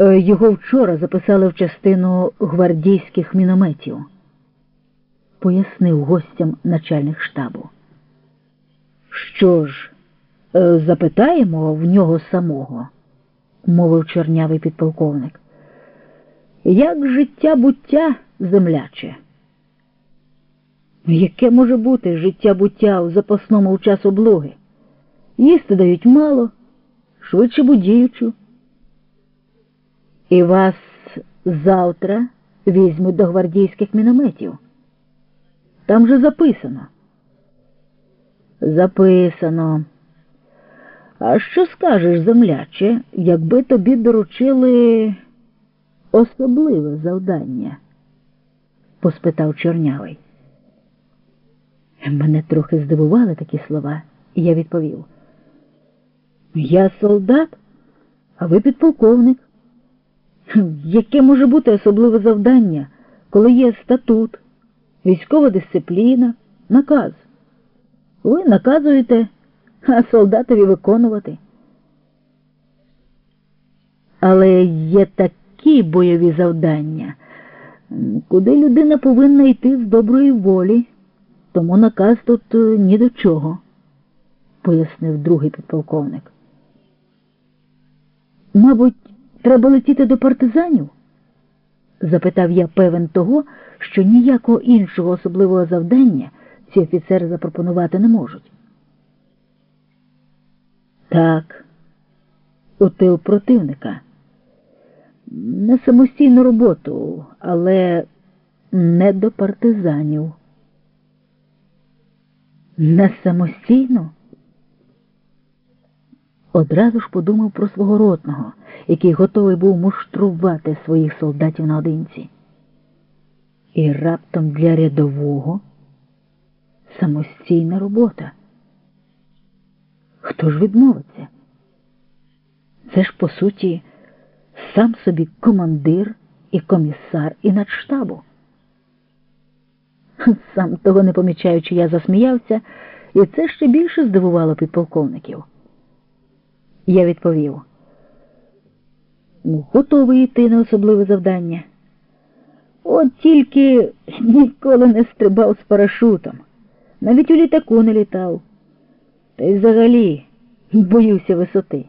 Е, Його вчора записали в частину гвардійських мінометів, пояснив гостям начальник штабу. Що ж, е, запитаємо в нього самого, мовив чорнявий підполковник. Як життя буття земляче? Яке може бути життя буття у запасному в час облоги? Їсти дають мало, швидше будіючу. І вас завтра візьмуть до гвардійських мінометів. Там же записано. Записано. А що скажеш, земляче, якби тобі доручили особливе завдання? поспитав чорнявий. Мене трохи здивували такі слова, і я відповів. Я солдат, а ви підполковник. Яке може бути особливе завдання, коли є статут, військова дисципліна, наказ? Ви наказуєте, а солдатові виконувати. Але є такі бойові завдання, куди людина повинна йти з доброї волі, тому наказ тут ні до чого, пояснив другий підполковник. Мабуть, треба летіти до партизанів? запитав я певен того, що ніякого іншого особливого завдання ці офіцери запропонувати не можуть. Так, у тил противника. На самостійну роботу, але не до партизанів. На самостійну? Одразу ж подумав про свого ротного, який готовий був муштрувати своїх солдатів наодинці. І раптом для рядового самостійна робота. Хто ж відмовиться? Це ж, по суті, сам собі командир і комісар і надштабу. Сам того не помічаючи, я засміявся, і це ще більше здивувало підполковників. Я відповів, готовий йти на особливе завдання. От тільки ніколи не стрибав з парашутом, навіть у літаку не літав. Та й взагалі боюся висоти.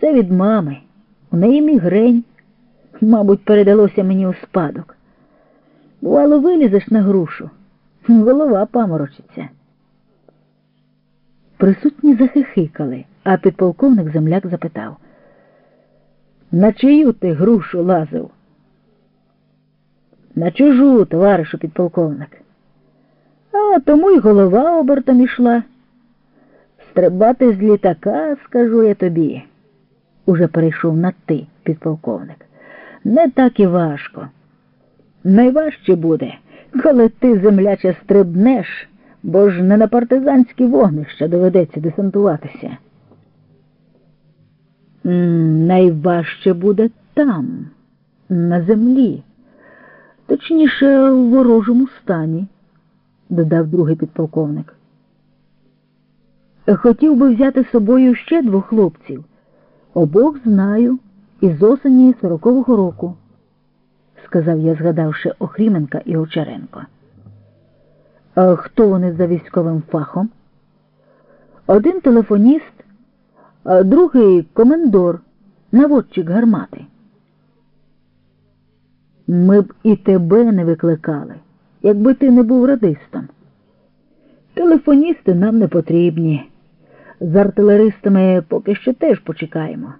Це від мами. У неї мігрень, мабуть, передалося мені у спадок. Бувало, вилізеш на грушу, голова паморочиться. Присутні захихикали, а підполковник земляк запитав. На чию ти грушу лазив? На чужу, товаришу підполковник. А тому й голова обертом ішла. Стрибати з літака, скажу я тобі, уже перейшов на ти, підполковник. Не так і важко. Найважче буде, коли ти, земляче, стрибнеш, бо ж не на партизанські вогнища доведеться десантуватися. Найважче буде там, на землі, точніше, в ворожому стані, додав другий підполковник. Хотів би взяти з собою ще двох хлопців. Обох знаю із осені сорокового року, сказав я, згадавши Охріменка і Овчаренко. А хто вони за військовим фахом? Один телефоніст, а другий комендор, наводчик гармати. Ми б і тебе не викликали, якби ти не був радистом. Телефоністи нам не потрібні. З артилеристами поки що теж почекаємо.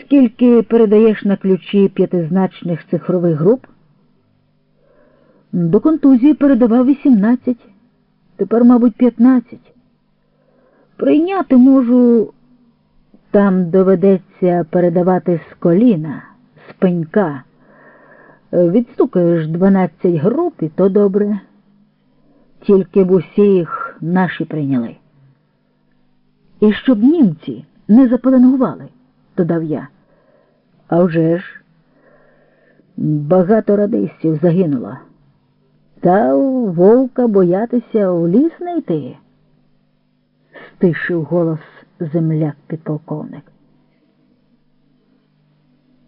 Скільки передаєш на ключі п'ятизначних цифрових груп? До контузії передавав 18, тепер, мабуть, 15. Прийняти можу, там доведеться передавати з коліна, з пенька. Відстукаєш 12 груп і то добре. Тільки б усі їх наші прийняли. І щоб німці не запаленгували, додав я. А вже ж багато радистів загинуло. Та вовка боятися у ліс не йти, стишив голос земляк підполковник.